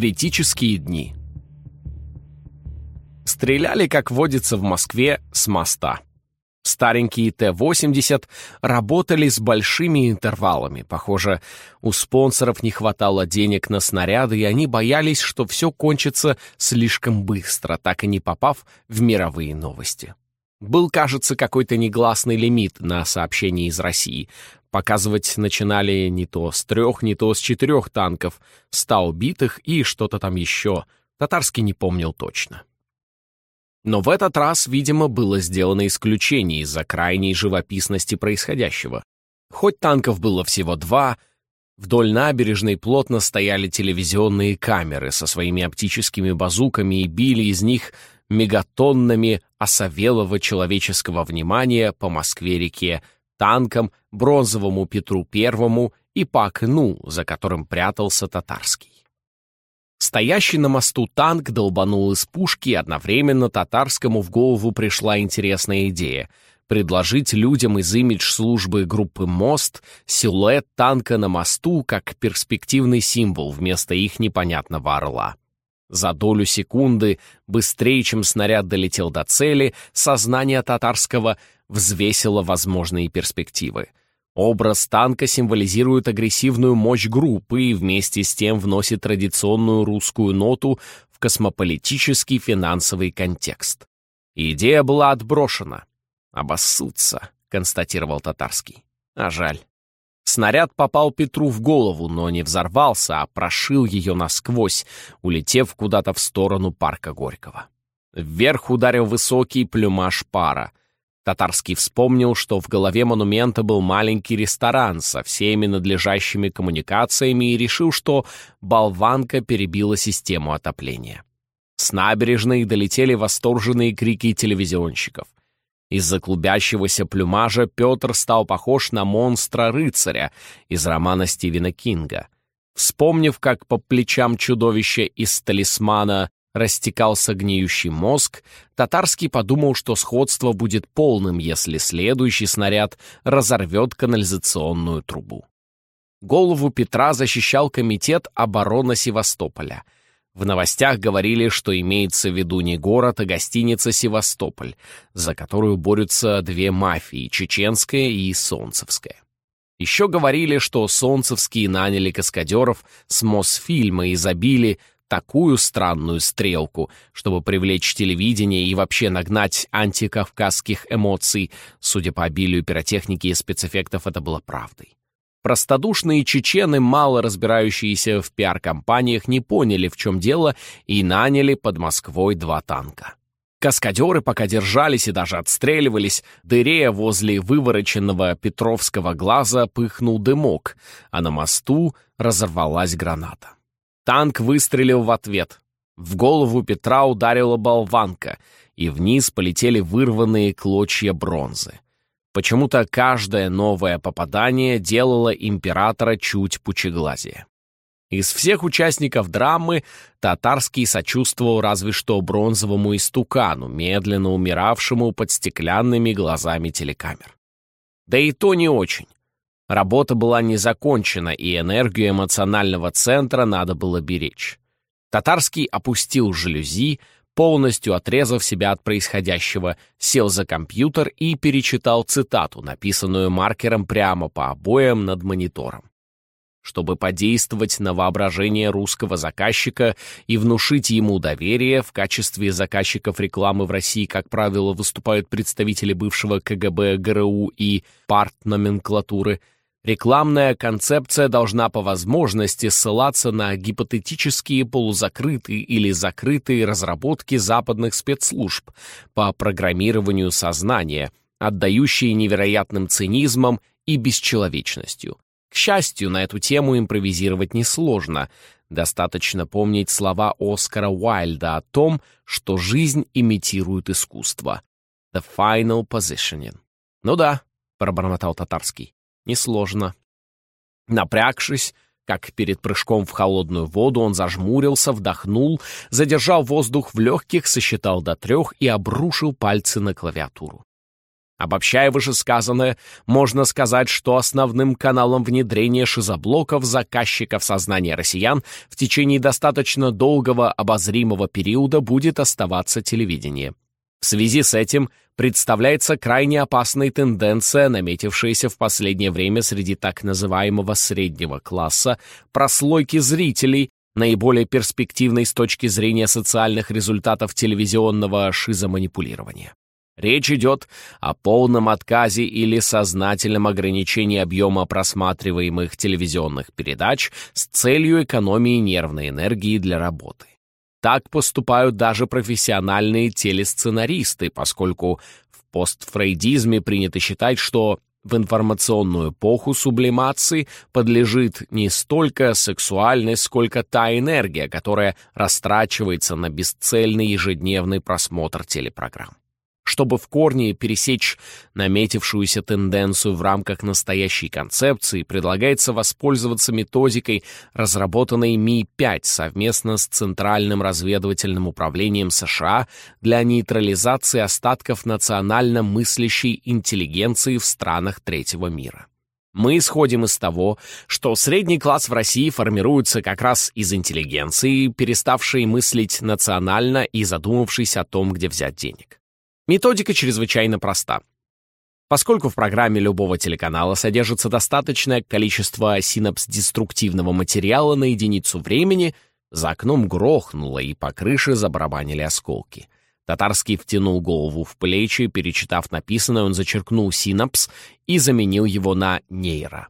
Критические дни. Стреляли, как водится в Москве, с моста. Старенькие Т-80 работали с большими интервалами. Похоже, у спонсоров не хватало денег на снаряды, и они боялись, что все кончится слишком быстро, так и не попав в мировые новости. Был, кажется, какой-то негласный лимит на сообщения из России. Показывать начинали не то с трех, не то с четырех танков, ста убитых и что-то там еще. Татарский не помнил точно. Но в этот раз, видимо, было сделано исключение из-за крайней живописности происходящего. Хоть танков было всего два, вдоль набережной плотно стояли телевизионные камеры со своими оптическими базуками и били из них мегатоннами осавелого человеческого внимания по Москве-реке, танкам, бронзовому Петру Первому и по окну, за которым прятался татарский. Стоящий на мосту танк долбанул из пушки, и одновременно татарскому в голову пришла интересная идея — предложить людям из имидж-службы группы «Мост» силуэт танка на мосту как перспективный символ вместо их непонятного орла. За долю секунды, быстрее, чем снаряд долетел до цели, сознание татарского взвесило возможные перспективы — Образ танка символизирует агрессивную мощь группы и вместе с тем вносит традиционную русскую ноту в космополитический финансовый контекст. идея была отброшена. «Обоссутся», — констатировал Татарский. А жаль. Снаряд попал Петру в голову, но не взорвался, а прошил ее насквозь, улетев куда-то в сторону парка Горького. Вверх ударил высокий плюмаж пара. Татарский вспомнил, что в голове монумента был маленький ресторан со всеми надлежащими коммуникациями и решил, что болванка перебила систему отопления. С набережной долетели восторженные крики телевизионщиков. Из-за клубящегося плюмажа Петр стал похож на монстра-рыцаря из романа Стивена Кинга. Вспомнив, как по плечам чудовища из талисмана растекался гниющий мозг, Татарский подумал, что сходство будет полным, если следующий снаряд разорвет канализационную трубу. Голову Петра защищал Комитет обороны Севастополя. В новостях говорили, что имеется в виду не город, а гостиница «Севастополь», за которую борются две мафии — чеченская и солнцевская. Еще говорили, что солнцевские наняли каскадеров с Мосфильма и забили такую странную стрелку, чтобы привлечь телевидение и вообще нагнать антикавказских эмоций. Судя по обилию пиротехники и спецэффектов, это было правдой. Простодушные чечены, мало разбирающиеся в пиар-компаниях, не поняли, в чем дело, и наняли под Москвой два танка. Каскадеры пока держались и даже отстреливались, дыре возле вывороченного Петровского глаза пыхнул дымок, а на мосту разорвалась граната. Танк выстрелил в ответ. В голову Петра ударила болванка, и вниз полетели вырванные клочья бронзы. Почему-то каждое новое попадание делало императора чуть пучеглазее. Из всех участников драмы Татарский сочувствовал разве что бронзовому истукану, медленно умиравшему под стеклянными глазами телекамер. Да и то не очень. Работа была не закончена, и энергию эмоционального центра надо было беречь. Татарский опустил жалюзи, полностью отрезав себя от происходящего, сел за компьютер и перечитал цитату, написанную маркером прямо по обоям над монитором. Чтобы подействовать на воображение русского заказчика и внушить ему доверие, в качестве заказчиков рекламы в России, как правило, выступают представители бывшего КГБ, ГРУ и партноменклатуры – Рекламная концепция должна по возможности ссылаться на гипотетические полузакрытые или закрытые разработки западных спецслужб по программированию сознания, отдающие невероятным цинизмом и бесчеловечностью. К счастью, на эту тему импровизировать несложно. Достаточно помнить слова Оскара Уайльда о том, что жизнь имитирует искусство. The final positioning. «Ну да», — пробормотал Татарский несложно. Напрягшись, как перед прыжком в холодную воду, он зажмурился, вдохнул, задержал воздух в легких, сосчитал до трех и обрушил пальцы на клавиатуру. Обобщая вышесказанное, можно сказать, что основным каналом внедрения шизоблоков заказчиков сознания россиян в течение достаточно долгого обозримого периода будет оставаться телевидение. В связи с этим представляется крайне опасной тенденция, наметившаяся в последнее время среди так называемого среднего класса, прослойки зрителей, наиболее перспективной с точки зрения социальных результатов телевизионного шизоманипулирования. Речь идет о полном отказе или сознательном ограничении объема просматриваемых телевизионных передач с целью экономии нервной энергии для работы. Так поступают даже профессиональные телесценаристы, поскольку в постфрейдизме принято считать, что в информационную эпоху сублимации подлежит не столько сексуальность, сколько та энергия, которая растрачивается на бесцельный ежедневный просмотр телепрограмм. Чтобы в корне пересечь наметившуюся тенденцию в рамках настоящей концепции, предлагается воспользоваться методикой, разработанной Ми-5 совместно с Центральным разведывательным управлением США для нейтрализации остатков национально мыслящей интеллигенции в странах третьего мира. Мы исходим из того, что средний класс в России формируется как раз из интеллигенции, переставшей мыслить национально и задумавшись о том, где взять денег. Методика чрезвычайно проста. Поскольку в программе любого телеканала содержится достаточное количество синапс-деструктивного материала на единицу времени, за окном грохнуло и по крыше забарабанили осколки. Татарский втянул голову в плечи, перечитав написанное, он зачеркнул синапс и заменил его на нейро.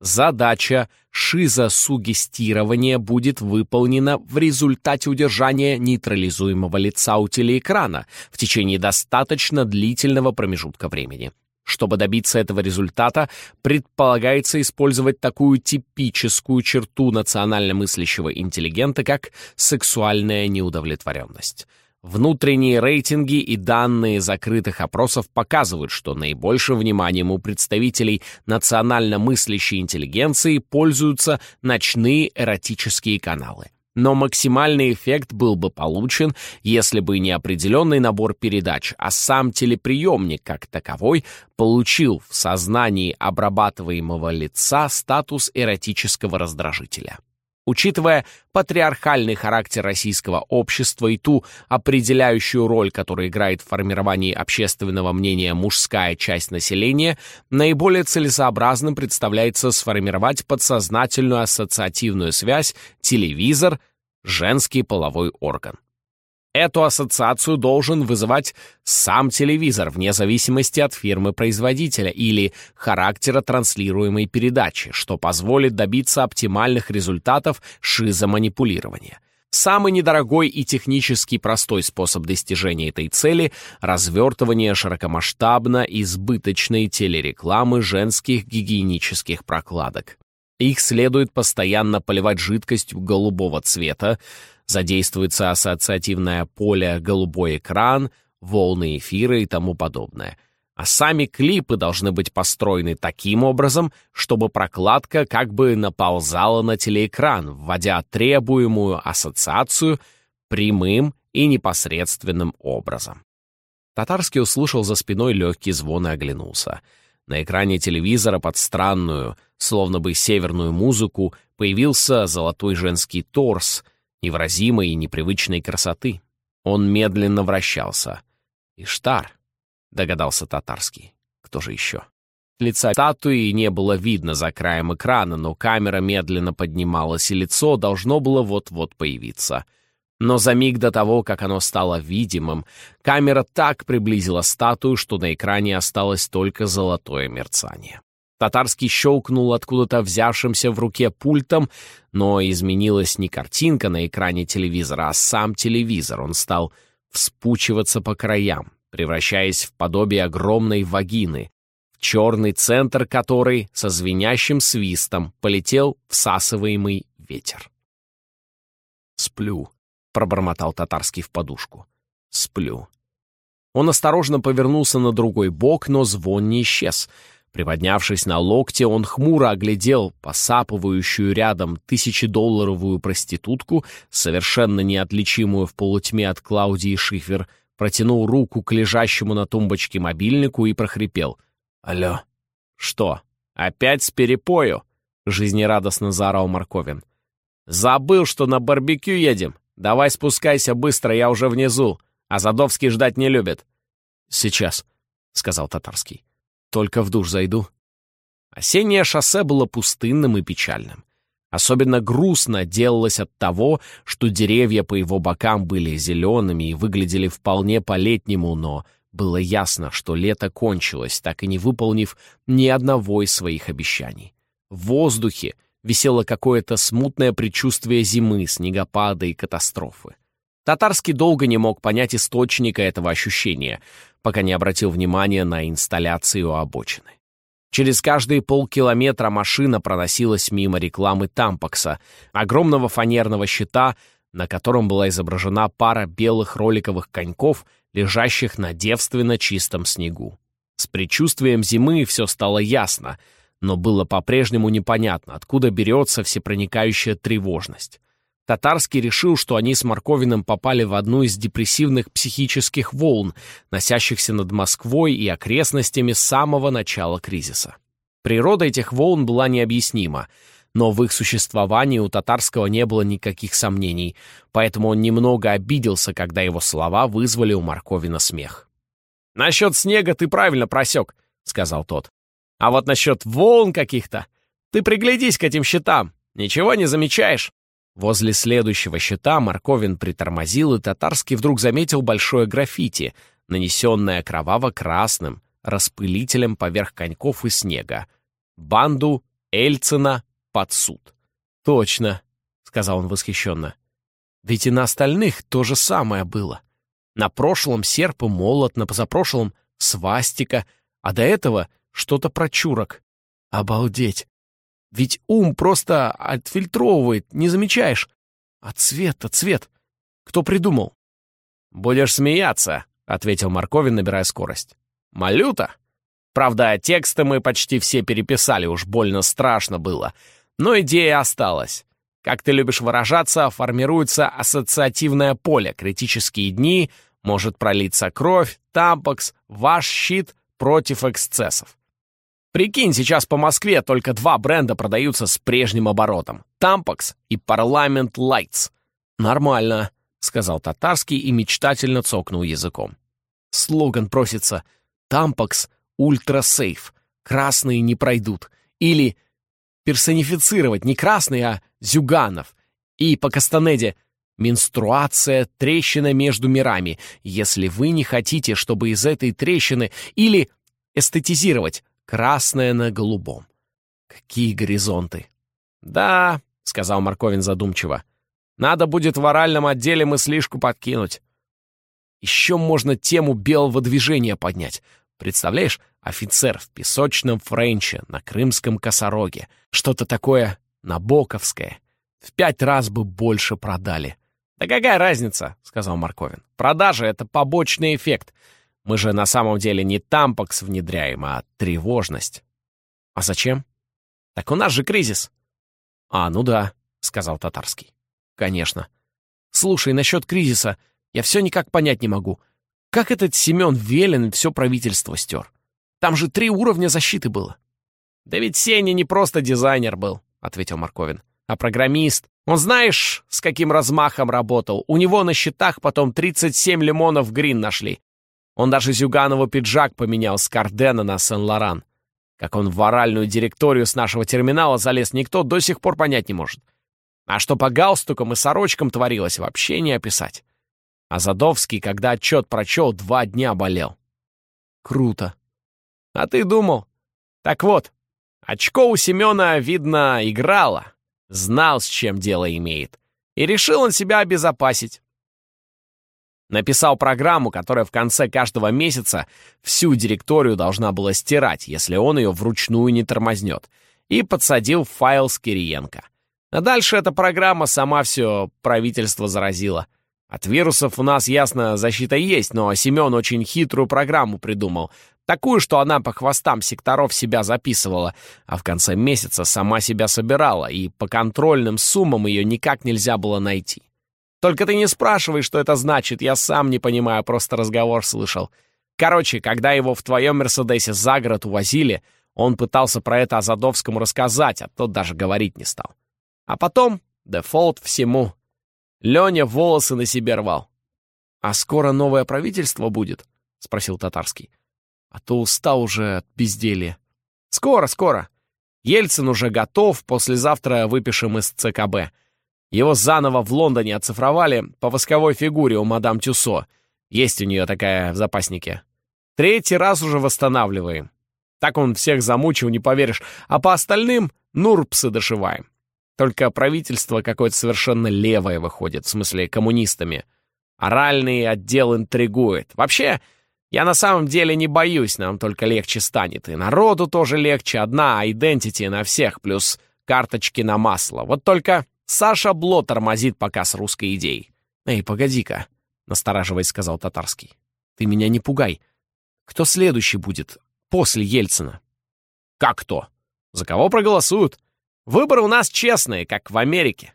Задача шизосугестирования будет выполнена в результате удержания нейтрализуемого лица у телеэкрана в течение достаточно длительного промежутка времени. Чтобы добиться этого результата, предполагается использовать такую типическую черту национально мыслящего интеллигента, как сексуальная неудовлетворенность. Внутренние рейтинги и данные закрытых опросов показывают, что наибольшим вниманием у представителей национально мыслящей интеллигенции пользуются ночные эротические каналы. Но максимальный эффект был бы получен, если бы не определенный набор передач, а сам телеприемник как таковой получил в сознании обрабатываемого лица статус эротического раздражителя. Учитывая патриархальный характер российского общества и ту определяющую роль, которую играет в формировании общественного мнения мужская часть населения, наиболее целесообразным представляется сформировать подсознательную ассоциативную связь телевизор – женский половой орган. Эту ассоциацию должен вызывать сам телевизор вне зависимости от фирмы-производителя или характера транслируемой передачи, что позволит добиться оптимальных результатов шизоманипулирования. Самый недорогой и технически простой способ достижения этой цели – развертывание широкомасштабно избыточной телерекламы женских гигиенических прокладок. Их следует постоянно поливать жидкостью голубого цвета, Задействуется ассоциативное поле «голубой экран», волны эфира и тому подобное. А сами клипы должны быть построены таким образом, чтобы прокладка как бы наползала на телеэкран, вводя требуемую ассоциацию прямым и непосредственным образом. Татарский услышал за спиной легкий звон и оглянулся. На экране телевизора под странную, словно бы северную музыку, появился золотой женский торс — невыразимой и непривычной красоты. Он медленно вращался. «Иштар», — догадался Татарский. «Кто же еще?» Лица статуи не было видно за краем экрана, но камера медленно поднималась, и лицо должно было вот-вот появиться. Но за миг до того, как оно стало видимым, камера так приблизила статую, что на экране осталось только золотое мерцание. Татарский щелкнул откуда-то взявшимся в руке пультом, но изменилась не картинка на экране телевизора, а сам телевизор. Он стал вспучиваться по краям, превращаясь в подобие огромной вагины, в черный центр которой со звенящим свистом полетел всасываемый ветер. «Сплю», — пробормотал Татарский в подушку. «Сплю». Он осторожно повернулся на другой бок, но звон не исчез — Приподнявшись на локте, он хмуро оглядел посапывающую рядом тысячедолларовую проститутку, совершенно неотличимую в полутьме от Клаудии Шифер, протянул руку к лежащему на тумбочке мобильнику и прохрипел. «Алло». «Что, опять с перепою?» — жизнерадостно заорал Марковин. «Забыл, что на барбекю едем. Давай спускайся быстро, я уже внизу. А Задовский ждать не любит». «Сейчас», — сказал Татарский. «Только в душ зайду». Осеннее шоссе было пустынным и печальным. Особенно грустно делалось от того, что деревья по его бокам были зелеными и выглядели вполне по-летнему, но было ясно, что лето кончилось, так и не выполнив ни одного из своих обещаний. В воздухе висело какое-то смутное предчувствие зимы, снегопада и катастрофы. Татарский долго не мог понять источника этого ощущения, пока не обратил внимания на инсталляцию обочины. Через каждые полкилометра машина проносилась мимо рекламы Тампакса, огромного фанерного щита, на котором была изображена пара белых роликовых коньков, лежащих на девственно чистом снегу. С предчувствием зимы все стало ясно, но было по-прежнему непонятно, откуда берется всепроникающая тревожность. Татарский решил, что они с Марковиным попали в одну из депрессивных психических волн, носящихся над Москвой и окрестностями с самого начала кризиса. Природа этих волн была необъяснима, но в их существовании у Татарского не было никаких сомнений, поэтому он немного обиделся, когда его слова вызвали у Марковина смех. «Насчет снега ты правильно просек», — сказал тот. «А вот насчет волн каких-то... Ты приглядись к этим щитам, ничего не замечаешь?» Возле следующего щита Марковин притормозил, и Татарский вдруг заметил большое граффити, нанесенное кроваво-красным, распылителем поверх коньков и снега. Банду Эльцина под суд. «Точно», — сказал он восхищенно. «Ведь и на остальных то же самое было. На прошлом серп и молот, на позапрошлом свастика, а до этого что-то про чурок. Обалдеть! Ведь ум просто отфильтровывает, не замечаешь. А цвет-то цвет. Кто придумал? «Будешь смеяться», — ответил Марковин, набирая скорость. «Малюта? Правда, тексты мы почти все переписали, уж больно страшно было. Но идея осталась. Как ты любишь выражаться, формируется ассоциативное поле. Критические дни, может пролиться кровь, Tampax, ваш щит против эксцессов. Прикинь, сейчас по Москве только два бренда продаются с прежним оборотом. Tampax и Parliament Lights. Нормально, сказал Татарский и мечтательно цокнул языком. Слоган просится «Tampax Ultra Safe. Красные не пройдут». Или персонифицировать не красный, а Зюганов. И по Кастанеде «Менструация, трещина между мирами. Если вы не хотите, чтобы из этой трещины...» Или эстетизировать красное на голубом. Какие горизонты! «Да», — сказал Марковин задумчиво, — «надо будет в оральном отделе мыслишку подкинуть. Еще можно тему белого движения поднять. Представляешь, офицер в песочном френче на крымском косороге. Что-то такое набоковское. В пять раз бы больше продали. «Да какая разница?» — сказал Марковин. «Продажи — это побочный эффект. Мы же на самом деле не тампокс внедряем, а тревожность. А зачем? Так у нас же кризис. А, ну да, сказал Татарский. Конечно. Слушай, насчет кризиса я все никак понять не могу. Как этот Семен Велин все правительство стер? Там же три уровня защиты было. Да ведь Сеня не просто дизайнер был, ответил Марковин, а программист. Он знаешь, с каким размахом работал? У него на счетах потом 37 лимонов грин нашли. Он даже Зюганову пиджак поменял с Кардена на Сен-Лоран. Как он в оральную директорию с нашего терминала залез, никто до сих пор понять не может. А что по галстукам и сорочкам творилось, вообще не описать. А Задовский, когда отчет прочел, два дня болел. Круто. А ты думал? Так вот, очко у Семена, видно, играло. Знал, с чем дело имеет. И решил он себя обезопасить. Написал программу, которая в конце каждого месяца всю директорию должна была стирать, если он ее вручную не тормознет, и подсадил файл с Кириенко. А дальше эта программа сама все правительство заразила. От вирусов у нас, ясно, защита есть, но Семен очень хитрую программу придумал. Такую, что она по хвостам секторов себя записывала, а в конце месяца сама себя собирала, и по контрольным суммам ее никак нельзя было найти. Только ты не спрашивай, что это значит, я сам не понимаю, просто разговор слышал. Короче, когда его в твоем Мерседесе за город увозили, он пытался про это Азадовскому рассказать, а тот даже говорить не стал. А потом дефолт всему. Леня волосы на себе рвал. «А скоро новое правительство будет?» — спросил Татарский. «А то устал уже от безделья». «Скоро, скоро. Ельцин уже готов, послезавтра выпишем из ЦКБ. Его заново в Лондоне оцифровали по восковой фигуре у мадам Тюсо. Есть у нее такая в запаснике. Третий раз уже восстанавливаем. Так он всех замучил, не поверишь. А по остальным нурпсы дошиваем. Только правительство какое-то совершенно левое выходит, в смысле коммунистами. Оральный отдел интригует. Вообще, я на самом деле не боюсь, нам только легче станет. И народу тоже легче. Одна идентити на всех, плюс карточки на масло. Вот только Саша Бло тормозит пока с русской идеей. «Эй, погоди-ка», — настораживаясь, сказал Татарский. «Ты меня не пугай. Кто следующий будет после Ельцина?» «Как кто? За кого проголосуют? Выборы у нас честные, как в Америке».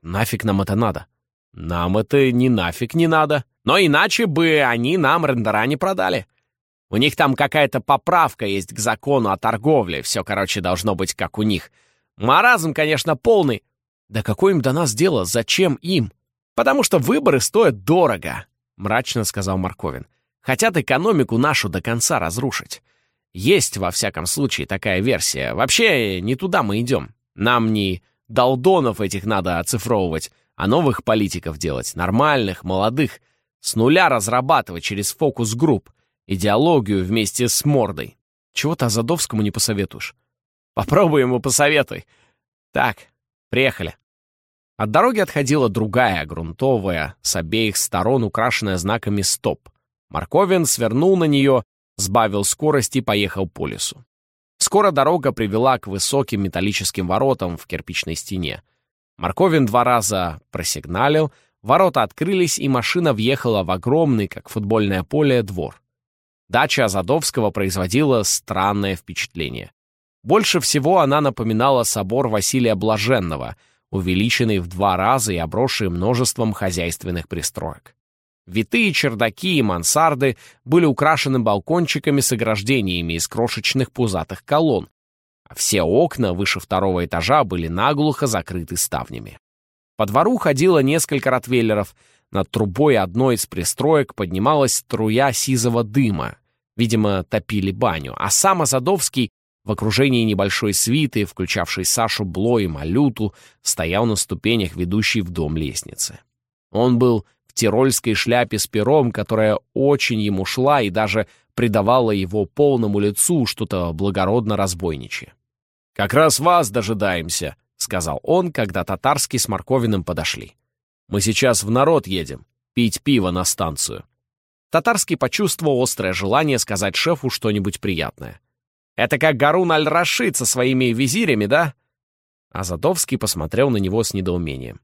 «Нафиг нам это надо?» «Нам это не нафиг не надо. Но иначе бы они нам рендера не продали. У них там какая-то поправка есть к закону о торговле. Все, короче, должно быть как у них. Маразм, конечно, полный. Да какое им до нас дело? Зачем им? Потому что выборы стоят дорого, мрачно сказал Марковин. Хотят экономику нашу до конца разрушить. Есть, во всяком случае, такая версия. Вообще, не туда мы идем. Нам не долдонов этих надо оцифровывать, а новых политиков делать, нормальных, молодых, с нуля разрабатывать через фокус-групп, идеологию вместе с мордой. Чего ты Азадовскому не посоветуешь? Попробуй ему посоветуй. Так, приехали. От дороги отходила другая, грунтовая, с обеих сторон украшенная знаками «Стоп». Марковин свернул на нее, сбавил скорость и поехал по лесу. Скоро дорога привела к высоким металлическим воротам в кирпичной стене. Марковин два раза просигналил, ворота открылись, и машина въехала в огромный, как футбольное поле, двор. Дача Азадовского производила странное впечатление. Больше всего она напоминала собор Василия Блаженного — увеличенный в два раза и обросший множеством хозяйственных пристроек. Витые чердаки и мансарды были украшены балкончиками с ограждениями из крошечных пузатых колонн, а все окна выше второго этажа были наглухо закрыты ставнями. По двору ходило несколько ротвейлеров, над трубой одной из пристроек поднималась струя сизого дыма, видимо, топили баню, а сам Азадовский в окружении небольшой свиты, включавшей Сашу Бло и Малюту, стоял на ступенях, ведущей в дом лестницы. Он был в тирольской шляпе с пером, которая очень ему шла и даже придавала его полному лицу что-то благородно разбойничье. «Как раз вас дожидаемся», — сказал он, когда татарский с Марковиным подошли. «Мы сейчас в народ едем, пить пиво на станцию». Татарский почувствовал острое желание сказать шефу что-нибудь приятное. Это как Гарун аль-Рашид со своими визирями, да?» Азадовский посмотрел на него с недоумением.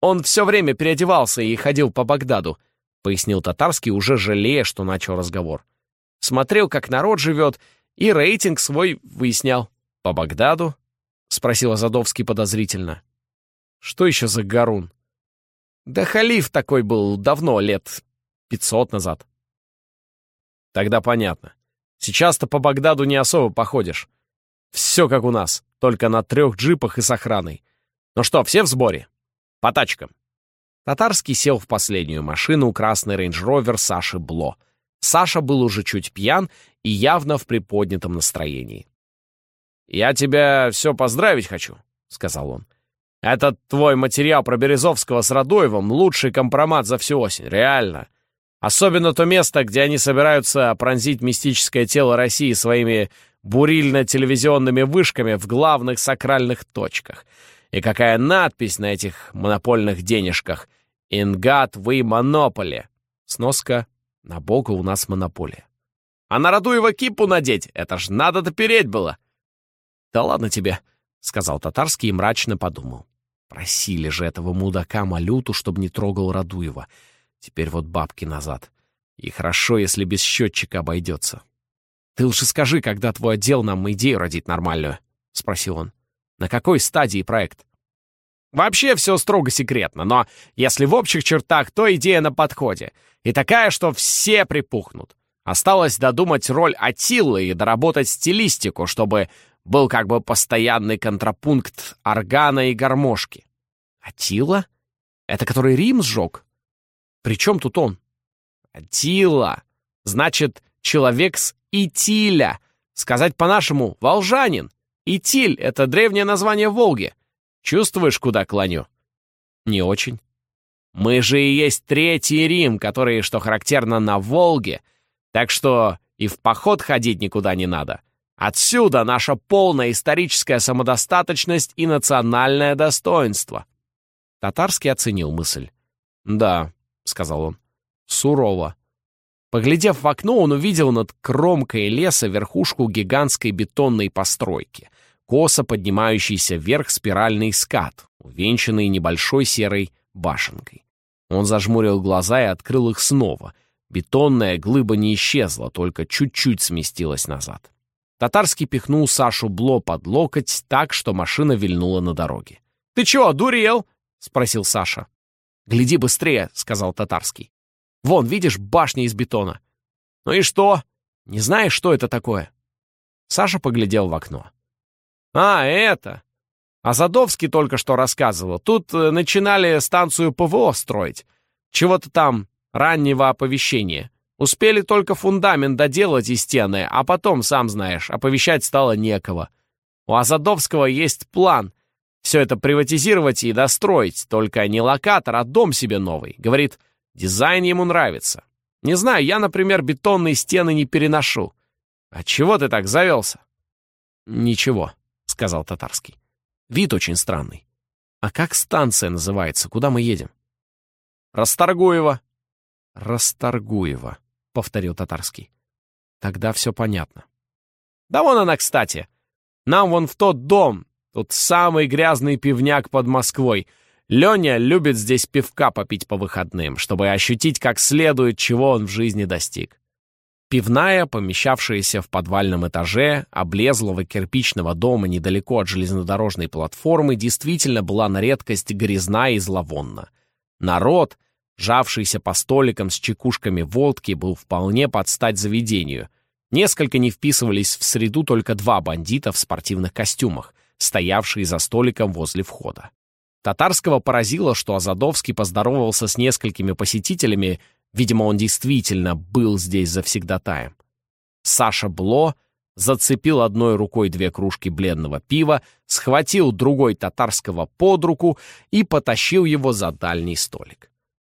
«Он все время переодевался и ходил по Багдаду», — пояснил Татарский, уже жалея, что начал разговор. «Смотрел, как народ живет, и рейтинг свой выяснял». «По Багдаду?» — спросил Азадовский подозрительно. «Что еще за Гарун?» «Да халиф такой был давно, лет пятьсот назад». «Тогда понятно. Сейчас-то по Багдаду не особо походишь. Все как у нас, только на трех джипах и с охраной. Ну что, все в сборе? По тачкам. Татарский сел в последнюю машину, красный рейндж-ровер Саши Бло. Саша был уже чуть пьян и явно в приподнятом настроении. «Я тебя все поздравить хочу», — сказал он. «Этот твой материал про Березовского с Радуевым — лучший компромат за всю осень, реально. Особенно то место, где они собираются пронзить мистическое тело России своими бурильно-телевизионными вышками в главных сакральных точках. И какая надпись на этих монопольных денежках «In God we monopoly». Сноска «На Бога у нас монополия». А на роду его кипу надеть, это ж надо допереть было. «Да ладно тебе», — сказал татарский и мрачно подумал. Просили же этого мудака Малюту, чтобы не трогал Радуева. Теперь вот бабки назад. И хорошо, если без счетчика обойдется. «Ты лучше скажи, когда твой отдел нам идею родит нормальную?» — спросил он. «На какой стадии проект?» Вообще все строго секретно, но если в общих чертах, то идея на подходе. И такая, что все припухнут. Осталось додумать роль Атилы и доработать стилистику, чтобы был как бы постоянный контрапункт органа и гармошки. Атила? Это который Рим сжег? При чем тут он? Атила. Значит, человек с Итиля. Сказать по-нашему, волжанин. Итиль — это древнее название Волги. Чувствуешь, куда клоню? Не очень. Мы же и есть Третий Рим, который, что характерно, на Волге. Так что и в поход ходить никуда не надо. Отсюда наша полная историческая самодостаточность и национальное достоинство. Татарский оценил мысль. «Да», — сказал он, — «сурово». Поглядев в окно, он увидел над кромкой леса верхушку гигантской бетонной постройки, косо поднимающийся вверх спиральный скат, увенчанный небольшой серой башенкой. Он зажмурил глаза и открыл их снова. Бетонная глыба не исчезла, только чуть-чуть сместилась назад. Татарский пихнул Сашу Бло под локоть так, что машина вильнула на дороге. «Ты чего, дурел?» — спросил Саша. «Гляди быстрее», — сказал Татарский. «Вон, видишь, башня из бетона». «Ну и что? Не знаешь, что это такое?» Саша поглядел в окно. «А, это! А Задовский только что рассказывал. Тут э, начинали станцию ПВО строить. Чего-то там раннего оповещения. Успели только фундамент доделать и стены, а потом, сам знаешь, оповещать стало некого. У Азадовского есть план все это приватизировать и достроить, только не локатор, а дом себе новый. Говорит, дизайн ему нравится. Не знаю, я, например, бетонные стены не переношу. А чего ты так завелся? Ничего, сказал Татарский. Вид очень странный. А как станция называется? Куда мы едем? Расторгуево. Расторгуево, повторил Татарский. Тогда все понятно. Да вон она, кстати. Нам вон в тот дом, Тут самый грязный пивняк под Москвой. Леня любит здесь пивка попить по выходным, чтобы ощутить как следует, чего он в жизни достиг. Пивная, помещавшаяся в подвальном этаже облезлого кирпичного дома недалеко от железнодорожной платформы, действительно была на редкость грязна и зловонна. Народ, жавшийся по столикам с чекушками водки, был вполне под стать заведению. Несколько не вписывались в среду только два бандита в спортивных костюмах — стоявшие за столиком возле входа. Татарского поразило, что Азадовский поздоровался с несколькими посетителями, видимо, он действительно был здесь завсегдатаем. Саша Бло зацепил одной рукой две кружки бледного пива, схватил другой татарского под руку и потащил его за дальний столик.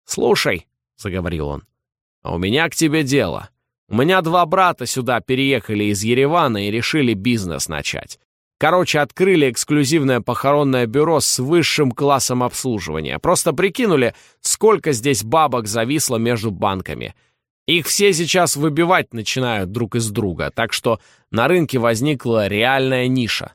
«Слушай», — заговорил он, — «а у меня к тебе дело. У меня два брата сюда переехали из Еревана и решили бизнес начать. Короче, открыли эксклюзивное похоронное бюро с высшим классом обслуживания. Просто прикинули, сколько здесь бабок зависло между банками. Их все сейчас выбивать начинают друг из друга, так что на рынке возникла реальная ниша.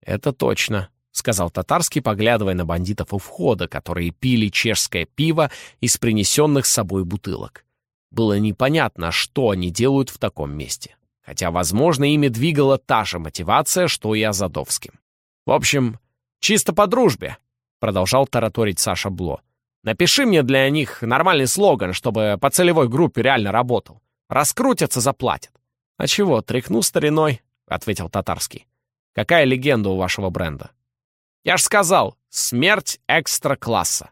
«Это точно», — сказал Татарский, поглядывая на бандитов у входа, которые пили чешское пиво из принесенных с собой бутылок. Было непонятно, что они делают в таком месте хотя, возможно, ими двигала та же мотивация, что и Азадовским. «В общем, чисто по дружбе», — продолжал тараторить Саша Бло. «Напиши мне для них нормальный слоган, чтобы по целевой группе реально работал. Раскрутятся, заплатят». «А чего, тряхну стариной», — ответил Татарский. «Какая легенда у вашего бренда?» «Я ж сказал, смерть экстра-класса».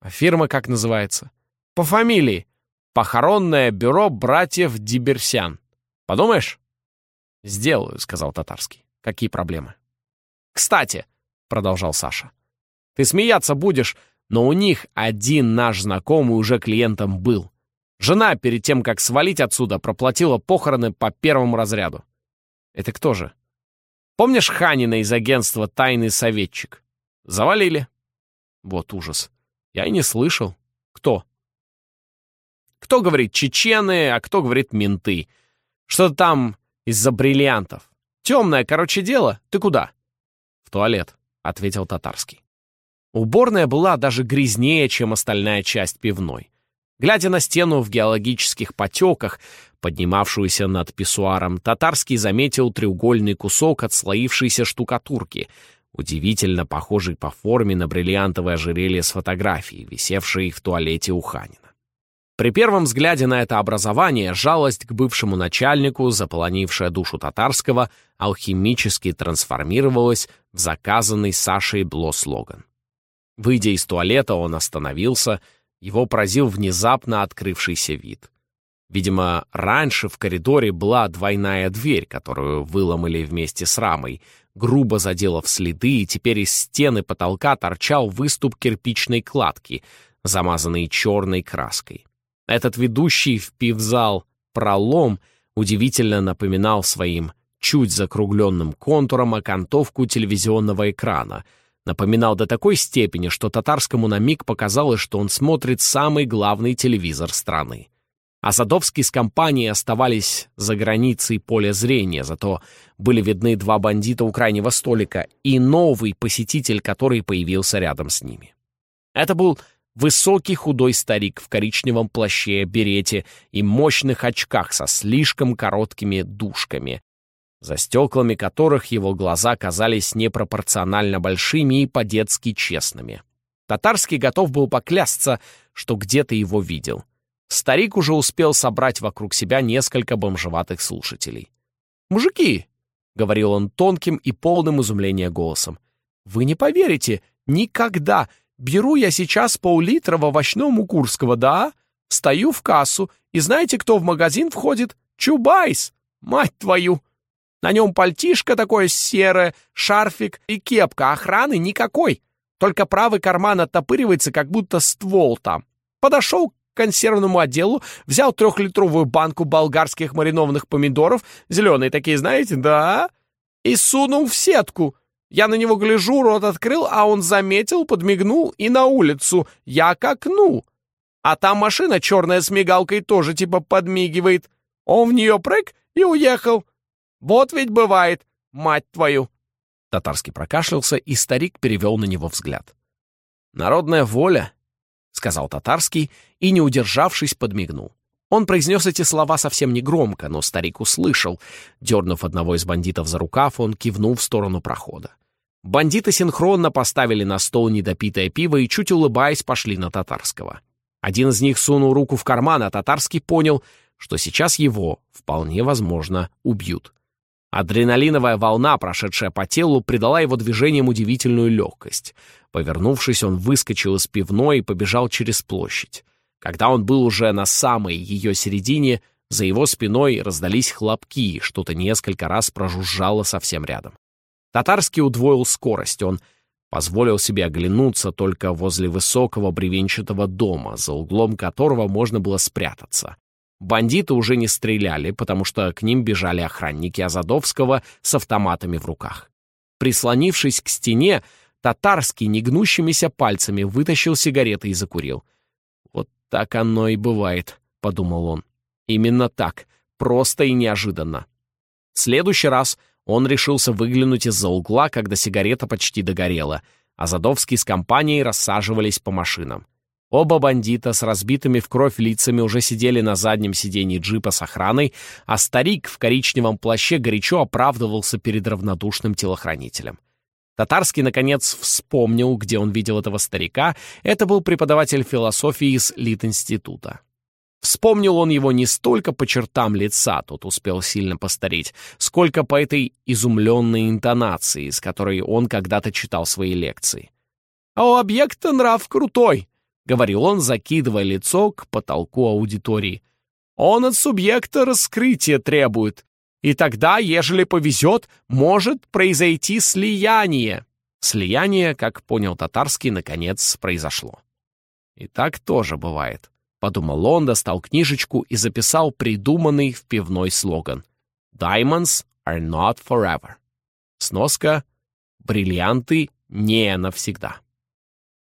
«А фирма как называется?» «По фамилии. Похоронное бюро братьев Диберсян». Подумаешь?» «Сделаю», — сказал Татарский. «Какие проблемы?» «Кстати», — продолжал Саша, — «ты смеяться будешь, но у них один наш знакомый уже клиентом был. Жена перед тем, как свалить отсюда, проплатила похороны по первому разряду». «Это кто же?» «Помнишь Ханина из агентства «Тайный советчик»?» «Завалили». «Вот ужас. Я и не слышал. Кто?» «Кто говорит чечены, а кто говорит менты?» Что-то там из-за бриллиантов. Темное, короче, дело. Ты куда?» «В туалет», — ответил Татарский. Уборная была даже грязнее, чем остальная часть пивной. Глядя на стену в геологических потеках, поднимавшуюся над писсуаром, Татарский заметил треугольный кусок отслоившейся штукатурки, удивительно похожий по форме на бриллиантовое ожерелье с фотографией, висевшей в туалете у Ханина. При первом взгляде на это образование жалость к бывшему начальнику, заполонившая душу татарского, алхимически трансформировалась в заказанный Сашей Бло слоган. Выйдя из туалета, он остановился, его поразил внезапно открывшийся вид. Видимо, раньше в коридоре была двойная дверь, которую выломали вместе с рамой, грубо заделав следы, и теперь из стены потолка торчал выступ кирпичной кладки, замазанный черной краской. Этот ведущий в пивзал пролом удивительно напоминал своим чуть закругленным контуром окантовку телевизионного экрана, напоминал до такой степени, что татарскому на миг показалось, что он смотрит самый главный телевизор страны. А Садовский с компанией оставались за границей поля зрения, зато были видны два бандита у крайнего столика и новый посетитель, который появился рядом с ними. Это был высокий худой старик в коричневом плаще, берете и мощных очках со слишком короткими дужками, за стеклами которых его глаза казались непропорционально большими и по-детски честными. Татарский готов был поклясться, что где-то его видел — Старик уже успел собрать вокруг себя несколько бомжеватых слушателей. «Мужики!» — говорил он тонким и полным изумления голосом. «Вы не поверите, никогда! Беру я сейчас пол-литра в овощном у Курского, да? Стою в кассу, и знаете, кто в магазин входит? Чубайс! Мать твою!» На нем пальтишко такое серое, шарфик и кепка, охраны никакой. Только правый карман оттопыривается, как будто ствол там. Подошел консервному отделу, взял трехлитровую банку болгарских маринованных помидоров, зеленые такие, знаете, да, и сунул в сетку. Я на него гляжу, рот открыл, а он заметил, подмигнул и на улицу. Я к окну. А там машина черная с мигалкой тоже типа подмигивает. Он в нее прыг и уехал. Вот ведь бывает, мать твою. Татарский прокашлялся, и старик перевел на него взгляд. Народная воля — сказал татарский и, не удержавшись, подмигнул. Он произнес эти слова совсем негромко, но старик услышал. Дернув одного из бандитов за рукав, он кивнул в сторону прохода. Бандиты синхронно поставили на стол недопитое пиво и, чуть улыбаясь, пошли на татарского. Один из них сунул руку в карман, а татарский понял, что сейчас его, вполне возможно, убьют. Адреналиновая волна, прошедшая по телу, придала его движениям удивительную легкость. Повернувшись, он выскочил из пивной и побежал через площадь. Когда он был уже на самой ее середине, за его спиной раздались хлопки, что-то несколько раз прожужжало совсем рядом. Татарский удвоил скорость, он позволил себе оглянуться только возле высокого бревенчатого дома, за углом которого можно было спрятаться. Бандиты уже не стреляли, потому что к ним бежали охранники Азадовского с автоматами в руках. Прислонившись к стене, Татарский негнущимися пальцами вытащил сигареты и закурил. «Вот так оно и бывает», — подумал он. «Именно так, просто и неожиданно». В следующий раз он решился выглянуть из-за угла, когда сигарета почти догорела, а Задовский с компанией рассаживались по машинам. Оба бандита с разбитыми в кровь лицами уже сидели на заднем сиденье джипа с охраной, а старик в коричневом плаще горячо оправдывался перед равнодушным телохранителем. Татарский, наконец, вспомнил, где он видел этого старика. Это был преподаватель философии из Лит-института. Вспомнил он его не столько по чертам лица, тот успел сильно постареть, сколько по этой изумленной интонации, с которой он когда-то читал свои лекции. «А у объекта нрав крутой», — говорил он, закидывая лицо к потолку аудитории. «Он от субъекта раскрытия требует. И тогда, ежели повезет, может произойти слияние». Слияние, как понял татарский, наконец произошло. «И так тоже бывает», — подумал он, достал книжечку и записал придуманный в пивной слоган. «Diamonds are not forever». Сноска «Бриллианты не навсегда».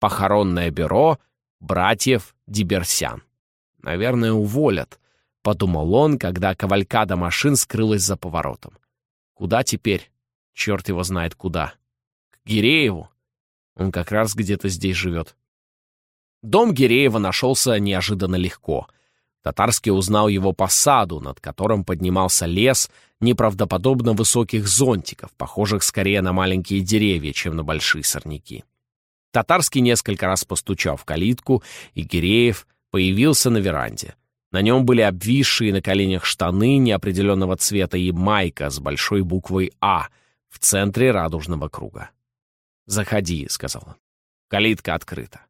Похоронное бюро — братьев Диберсян. Наверное, уволят, — подумал он, когда кавалькада машин скрылась за поворотом. Куда теперь? Черт его знает куда. К Гирееву? Он как раз где-то здесь живет. Дом Гиреева нашелся неожиданно легко. Татарский узнал его по саду, над которым поднимался лес неправдоподобно высоких зонтиков, похожих скорее на маленькие деревья, чем на большие сорняки. Татарский несколько раз постучал в калитку, и Гиреев появился на веранде. На нем были обвисшие на коленях штаны неопределенного цвета и майка с большой буквой «А» в центре радужного круга. «Заходи», — сказал он. Калитка открыта.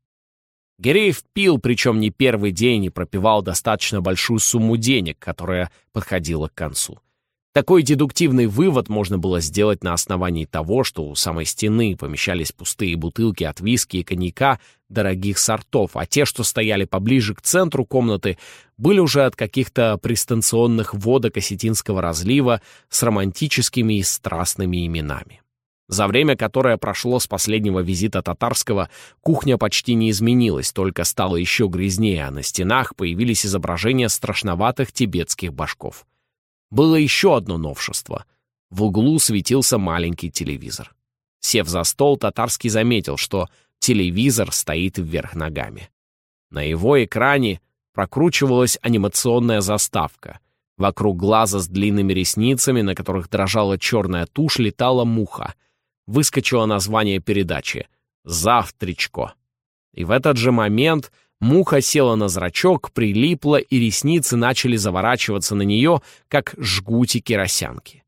Гиреев пил, причем не первый день, и пропивал достаточно большую сумму денег, которая подходила к концу. Такой дедуктивный вывод можно было сделать на основании того, что у самой стены помещались пустые бутылки от виски и коньяка дорогих сортов, а те, что стояли поближе к центру комнаты, были уже от каких-то пристанционных водок осетинского разлива с романтическими и страстными именами. За время, которое прошло с последнего визита татарского, кухня почти не изменилась, только стала еще грязнее, а на стенах появились изображения страшноватых тибетских башков. Было еще одно новшество. В углу светился маленький телевизор. Сев за стол, татарский заметил, что телевизор стоит вверх ногами. На его экране прокручивалась анимационная заставка. Вокруг глаза с длинными ресницами, на которых дрожала черная тушь, летала муха — выскочило название передачи «Завтричко». И в этот же момент муха села на зрачок, прилипла, и ресницы начали заворачиваться на нее, как жгутики росянки.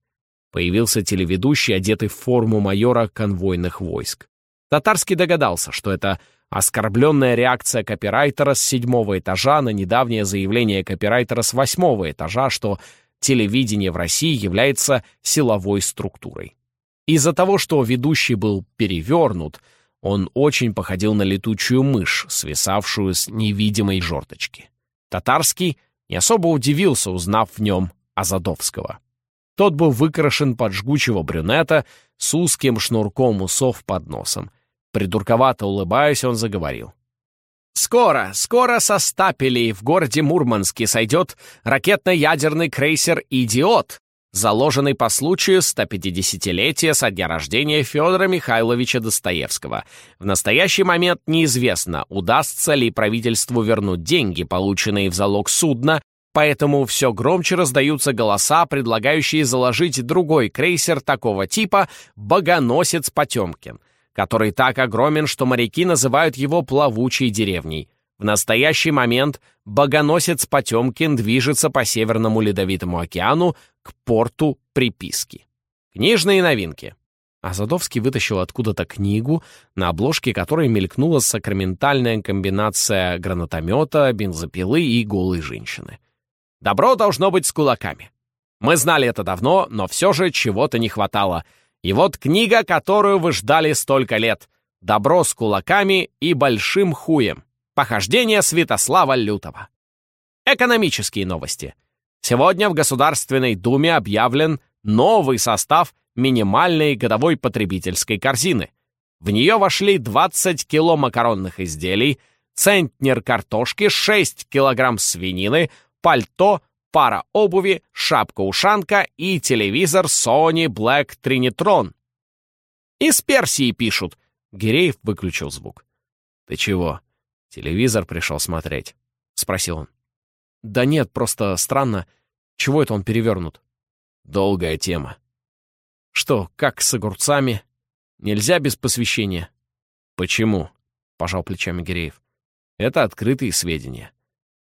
Появился телеведущий, одетый в форму майора конвойных войск. Татарский догадался, что это оскорбленная реакция копирайтера с седьмого этажа на недавнее заявление копирайтера с восьмого этажа, что телевидение в России является силовой структурой. Из-за того, что ведущий был перевернут, он очень походил на летучую мышь, свисавшую с невидимой жорточки. Татарский не особо удивился, узнав в нем Азадовского. Тот был выкрашен под жгучего брюнета с узким шнурком усов под носом. Придурковато улыбаясь, он заговорил. «Скоро, скоро со стапелей в городе Мурманске сойдет ракетно-ядерный крейсер «Идиот», заложенный по случаю 150-летия со дня рождения Федора Михайловича Достоевского. В настоящий момент неизвестно, удастся ли правительству вернуть деньги, полученные в залог судна, поэтому все громче раздаются голоса, предлагающие заложить другой крейсер такого типа «Богоносец Потемкин», который так огромен, что моряки называют его плавучей деревней. В настоящий момент богоносец Потемкин движется по Северному Ледовитому океану к порту приписки. Книжные новинки. Азадовский вытащил откуда-то книгу, на обложке которой мелькнула сакраментальная комбинация гранатомета, бензопилы и голой женщины. «Добро должно быть с кулаками. Мы знали это давно, но все же чего-то не хватало. И вот книга, которую вы ждали столько лет. «Добро с кулаками и большим хуем». Похождение Святослава Лютого. Экономические новости. Сегодня в Государственной Думе объявлен новый состав минимальной годовой потребительской корзины. В нее вошли 20 кило макаронных изделий, центнер картошки, 6 килограмм свинины, пальто, пара обуви, шапка-ушанка и телевизор Sony Black Trinitron. Из Персии пишут. Гиреев выключил звук. «Ты чего?» «Телевизор пришел смотреть?» — спросил он. «Да нет, просто странно. Чего это он перевернут?» «Долгая тема». «Что, как с огурцами? Нельзя без посвящения?» «Почему?» — пожал плечами Гиреев. «Это открытые сведения.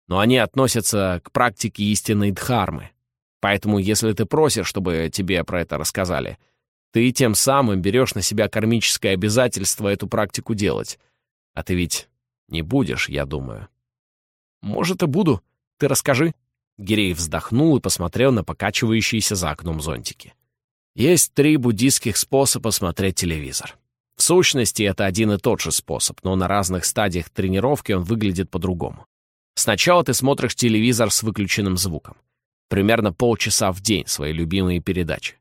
Но они относятся к практике истинной дхармы. Поэтому, если ты просишь, чтобы тебе про это рассказали, ты тем самым берешь на себя кармическое обязательство эту практику делать. А ты ведь не будешь, я думаю. Может, и буду. Ты расскажи. Гирей вздохнул и посмотрел на покачивающиеся за окном зонтики. Есть три буддийских способа смотреть телевизор. В сущности, это один и тот же способ, но на разных стадиях тренировки он выглядит по-другому. Сначала ты смотришь телевизор с выключенным звуком. Примерно полчаса в день свои любимые передачи.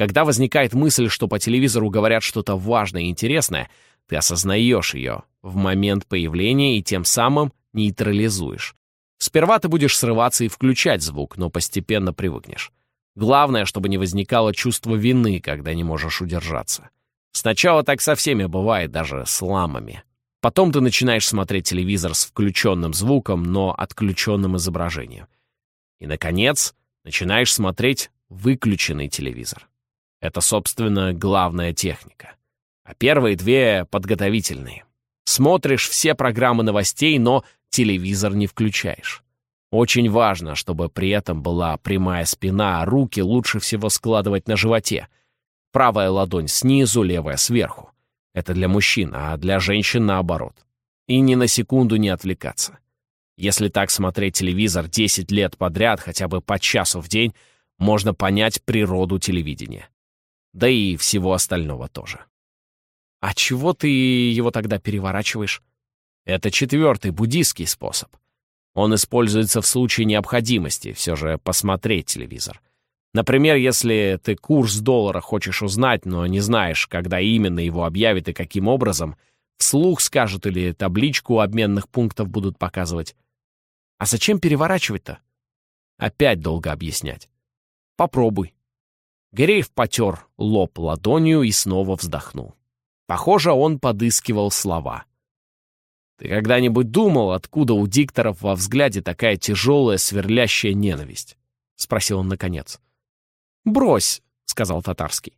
Когда возникает мысль, что по телевизору говорят что-то важное и интересное, ты осознаешь ее в момент появления и тем самым нейтрализуешь. Сперва ты будешь срываться и включать звук, но постепенно привыкнешь. Главное, чтобы не возникало чувство вины, когда не можешь удержаться. Сначала так со всеми бывает, даже с ламами. Потом ты начинаешь смотреть телевизор с включенным звуком, но отключенным изображением. И, наконец, начинаешь смотреть выключенный телевизор. Это, собственно, главная техника. А первые две — подготовительные. Смотришь все программы новостей, но телевизор не включаешь. Очень важно, чтобы при этом была прямая спина, а руки лучше всего складывать на животе. Правая ладонь снизу, левая сверху. Это для мужчин, а для женщин наоборот. И ни на секунду не отвлекаться. Если так смотреть телевизор 10 лет подряд, хотя бы по часу в день, можно понять природу телевидения. Да и всего остального тоже. А чего ты его тогда переворачиваешь? Это четвертый буддийский способ. Он используется в случае необходимости все же посмотреть телевизор. Например, если ты курс доллара хочешь узнать, но не знаешь, когда именно его объявят и каким образом, вслух скажут или табличку обменных пунктов будут показывать. А зачем переворачивать-то? Опять долго объяснять. Попробуй. Гиреев потер лоб ладонью и снова вздохнул. Похоже, он подыскивал слова. Ты когда-нибудь думал, откуда у дикторов во взгляде такая тяжелая, сверлящая ненависть? Спросил он наконец. Брось, сказал Татарский.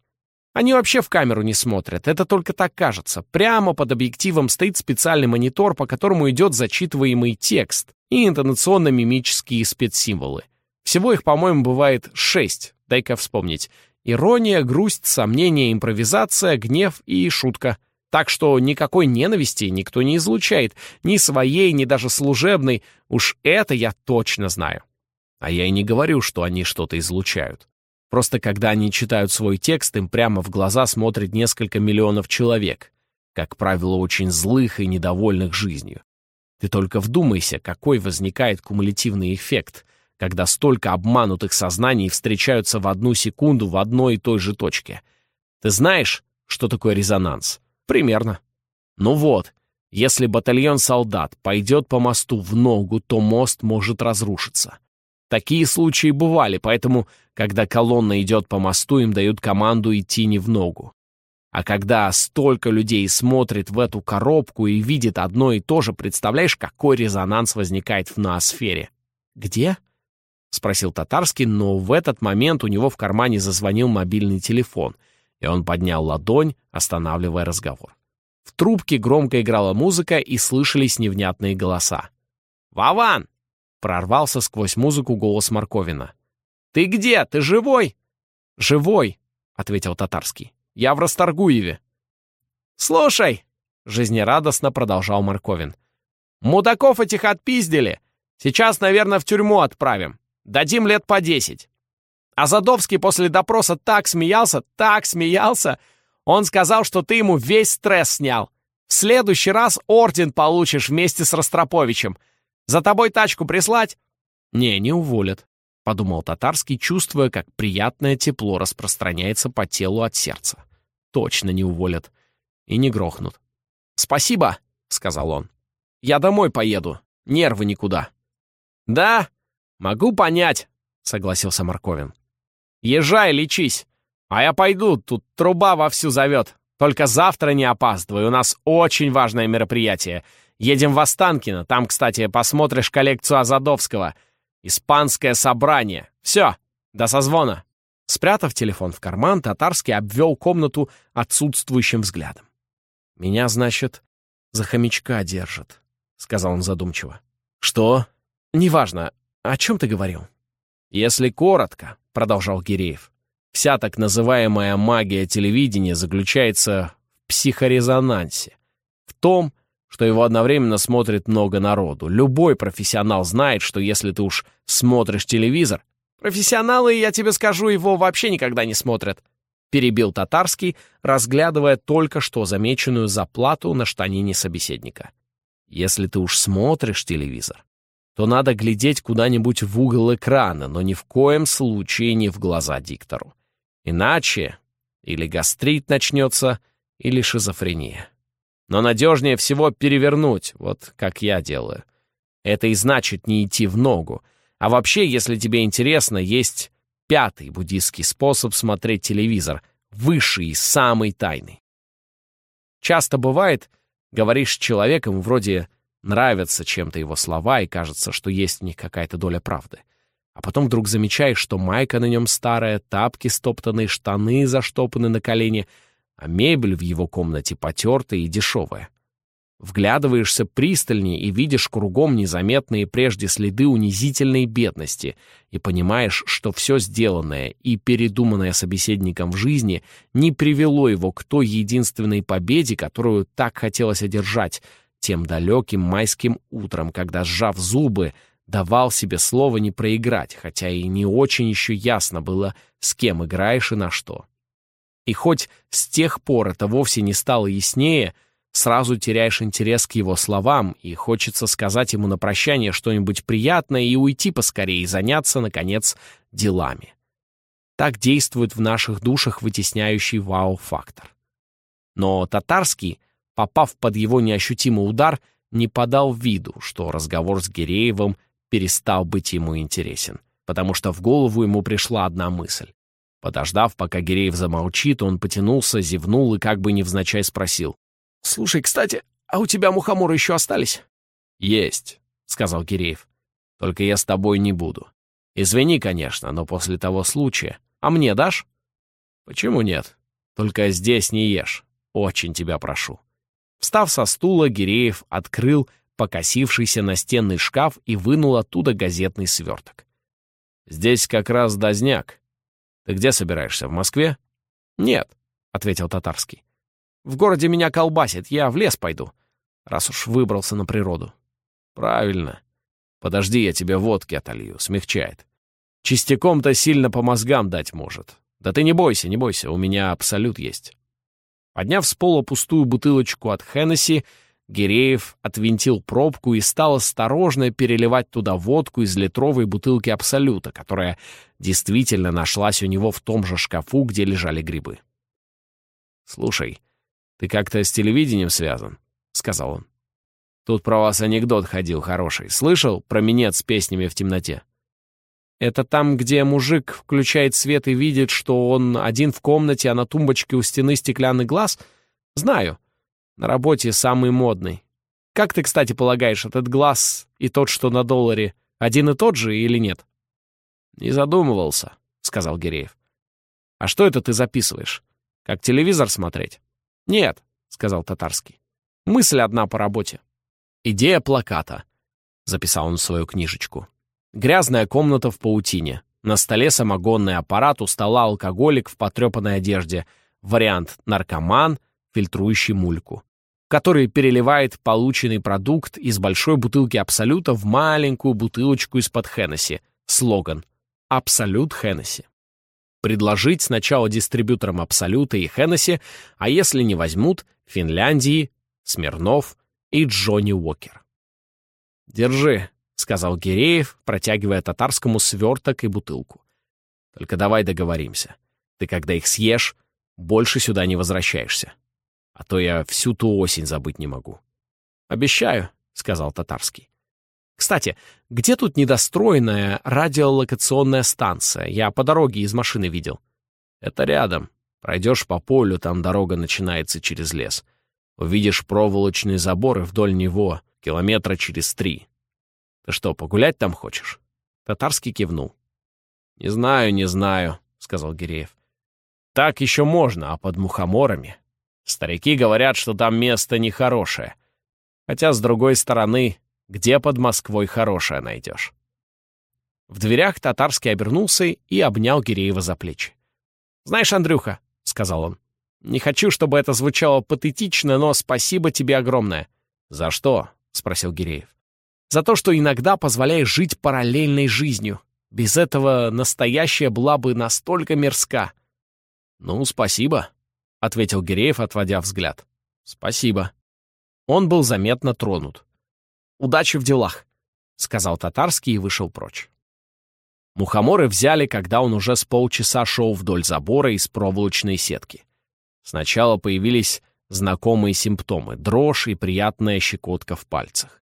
Они вообще в камеру не смотрят, это только так кажется. Прямо под объективом стоит специальный монитор, по которому идет зачитываемый текст и интонационно-мимические спецсимволы. Всего их, по-моему, бывает шесть, дай-ка вспомнить. Ирония, грусть, сомнение, импровизация, гнев и шутка — так что никакой ненависти никто не излучает, ни своей, ни даже служебной. Уж это я точно знаю. А я и не говорю, что они что-то излучают. Просто когда они читают свой текст, им прямо в глаза смотрит несколько миллионов человек, как правило, очень злых и недовольных жизнью. Ты только вдумайся, какой возникает кумулятивный эффект, когда столько обманутых сознаний встречаются в одну секунду в одной и той же точке. Ты знаешь, что такое резонанс? Примерно. Ну вот, если батальон солдат пойдет по мосту в ногу, то мост может разрушиться. Такие случаи бывали, поэтому, когда колонна идет по мосту, им дают команду идти не в ногу. А когда столько людей смотрит в эту коробку и видит одно и то же, представляешь, какой резонанс возникает в ноосфере? «Где?» — спросил Татарский, но в этот момент у него в кармане зазвонил мобильный телефон — и он поднял ладонь, останавливая разговор. В трубке громко играла музыка и слышались невнятные голоса. «Вован!» — прорвался сквозь музыку голос Марковина. «Ты где? Ты живой?» «Живой!» — ответил Татарский. «Я в Расторгуеве». «Слушай!» — жизнерадостно продолжал Марковин. «Мудаков этих отпиздили. Сейчас, наверное, в тюрьму отправим. Дадим лет по десять. А Задовский после допроса так смеялся, так смеялся. Он сказал, что ты ему весь стресс снял. В следующий раз орден получишь вместе с Ростроповичем. За тобой тачку прислать?» «Не, не уволят», — подумал Татарский, чувствуя, как приятное тепло распространяется по телу от сердца. «Точно не уволят. И не грохнут». «Спасибо», — сказал он. «Я домой поеду. Нервы никуда». «Да, могу понять», — согласился Марковин. Езжай, лечись. А я пойду, тут труба вовсю зовет. Только завтра не опаздывай, у нас очень важное мероприятие. Едем в Останкино, там, кстати, посмотришь коллекцию Азадовского. Испанское собрание. Все, до созвона». Спрятав телефон в карман, Татарский обвел комнату отсутствующим взглядом. «Меня, значит, за хомячка держат», — сказал он задумчиво. «Что?» «Неважно. О чем ты говорил?» «Если коротко, — продолжал Гиреев. «Вся так называемая магия телевидения заключается в психорезонансе, в том, что его одновременно смотрит много народу. Любой профессионал знает, что если ты уж смотришь телевизор, профессионалы, я тебе скажу, его вообще никогда не смотрят», перебил Татарский, разглядывая только что замеченную заплату на штанине собеседника. «Если ты уж смотришь телевизор, то надо глядеть куда-нибудь в угол экрана, но ни в коем случае не в глаза диктору. Иначе или гастрит начнется, или шизофрения. Но надежнее всего перевернуть, вот как я делаю. Это и значит не идти в ногу. А вообще, если тебе интересно, есть пятый буддийский способ смотреть телевизор, высший и самый тайный. Часто бывает, Говоришь с человеком, вроде нравятся чем-то его слова, и кажется, что есть в них какая-то доля правды. А потом вдруг замечаешь, что майка на нем старая, тапки стоптанные, штаны заштопаны на колени, а мебель в его комнате потертая и дешевая. Вглядываешься пристальнее и видишь кругом незаметные прежде следы унизительной бедности и понимаешь, что все сделанное и передуманное собеседником в жизни не привело его к той единственной победе, которую так хотелось одержать тем далеким майским утром, когда, сжав зубы, давал себе слово не проиграть, хотя и не очень еще ясно было, с кем играешь и на что. И хоть с тех пор это вовсе не стало яснее — Сразу теряешь интерес к его словам, и хочется сказать ему на прощание что-нибудь приятное и уйти поскорее, и заняться, наконец, делами. Так действует в наших душах вытесняющий вау-фактор. Но татарский, попав под его неощутимый удар, не подал виду, что разговор с Гиреевым перестал быть ему интересен, потому что в голову ему пришла одна мысль. Подождав, пока Гиреев замолчит, он потянулся, зевнул и как бы невзначай спросил. «Слушай, кстати, а у тебя мухоморы еще остались?» «Есть», — сказал Киреев. «Только я с тобой не буду. Извини, конечно, но после того случая. А мне дашь?» «Почему нет? Только здесь не ешь. Очень тебя прошу». Встав со стула, Гиреев открыл покосившийся настенный шкаф и вынул оттуда газетный сверток. «Здесь как раз дозняк. Ты где собираешься, в Москве?» «Нет», — ответил Татарский. В городе меня колбасит, я в лес пойду, раз уж выбрался на природу. Правильно. Подожди, я тебе водки отолью, смягчает. Чистяком-то сильно по мозгам дать может. Да ты не бойся, не бойся, у меня абсолют есть. Подняв с пола пустую бутылочку от Хеннесси, Гиреев отвинтил пробку и стал осторожно переливать туда водку из литровой бутылки Абсолюта, которая действительно нашлась у него в том же шкафу, где лежали грибы. «Слушай, «Ты как-то с телевидением связан», — сказал он. «Тут про вас анекдот ходил хороший. Слышал про минет с песнями в темноте?» «Это там, где мужик включает свет и видит, что он один в комнате, а на тумбочке у стены стеклянный глаз? Знаю. На работе самый модный. Как ты, кстати, полагаешь, этот глаз и тот, что на долларе, один и тот же или нет?» «Не задумывался», — сказал Гиреев. «А что это ты записываешь? Как телевизор смотреть?» «Нет», — сказал Татарский. «Мысль одна по работе». «Идея плаката», — записал он в свою книжечку. «Грязная комната в паутине. На столе самогонный аппарат, у стола алкоголик в потрепанной одежде. Вариант наркоман, фильтрующий мульку, который переливает полученный продукт из большой бутылки Абсолюта в маленькую бутылочку из-под Хеннесси. Слоган «Абсолют Хеннесси» предложить сначала дистрибьюторам Абсолюта и Хеннесси, а если не возьмут, Финляндии, Смирнов и Джонни Уокер. «Держи», — сказал Гиреев, протягивая татарскому сверток и бутылку. «Только давай договоримся. Ты, когда их съешь, больше сюда не возвращаешься. А то я всю ту осень забыть не могу». «Обещаю», — сказал татарский. Кстати, где тут недостроенная радиолокационная станция? Я по дороге из машины видел. Это рядом. Пройдешь по полю, там дорога начинается через лес. Увидишь проволочные заборы вдоль него, километра через три. Ты что, погулять там хочешь? Татарский кивнул. «Не знаю, не знаю», — сказал Гиреев. «Так еще можно, а под мухоморами? Старики говорят, что там место нехорошее. Хотя, с другой стороны, где под Москвой хорошее найдешь. В дверях татарский обернулся и обнял Гиреева за плечи. «Знаешь, Андрюха», — сказал он, — «не хочу, чтобы это звучало патетично, но спасибо тебе огромное». «За что?» — спросил Гиреев. «За то, что иногда позволяешь жить параллельной жизнью. Без этого настоящая была бы настолько мерзка». «Ну, спасибо», — ответил Гиреев, отводя взгляд. «Спасибо». Он был заметно тронут. Удачи в делах», — сказал татарский и вышел прочь. Мухоморы взяли, когда он уже с полчаса шел вдоль забора из проволочной сетки. Сначала появились знакомые симптомы — дрожь и приятная щекотка в пальцах.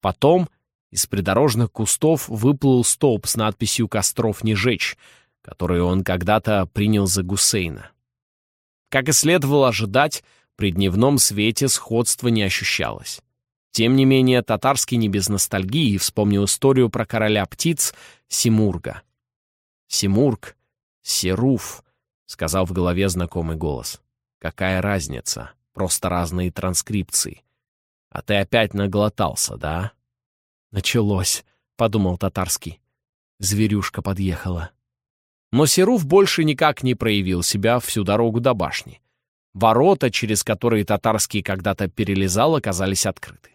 Потом из придорожных кустов выплыл столб с надписью «Костров не жечь», который он когда-то принял за Гусейна. Как и следовало ожидать, При дневном свете сходства не ощущалось. Тем не менее, татарский не без ностальгии вспомнил историю про короля птиц Симурга. «Симург, Серуф», — сказал в голове знакомый голос. «Какая разница? Просто разные транскрипции. А ты опять наглотался, да?» «Началось», — подумал татарский. Зверюшка подъехала. Но Серуф больше никак не проявил себя всю дорогу до башни. Ворота, через которые татарский когда-то перелезал, оказались открыты.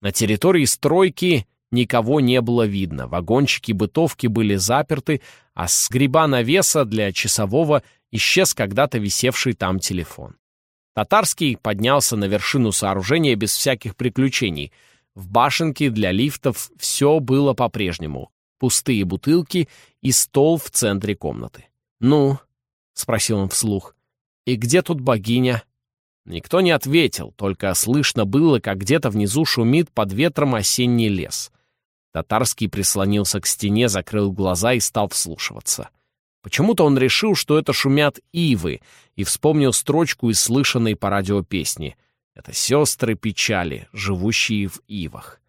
На территории стройки никого не было видно, вагончики бытовки были заперты, а с гриба навеса для часового исчез когда-то висевший там телефон. Татарский поднялся на вершину сооружения без всяких приключений. В башенке для лифтов все было по-прежнему. Пустые бутылки и стол в центре комнаты. «Ну?» — спросил он вслух. «И где тут богиня?» Никто не ответил, только слышно было, как где-то внизу шумит под ветром осенний лес. Татарский прислонился к стене, закрыл глаза и стал вслушиваться. Почему-то он решил, что это шумят ивы, и вспомнил строчку из слышанной по радио песни. Это сестры печали, живущие в ивах.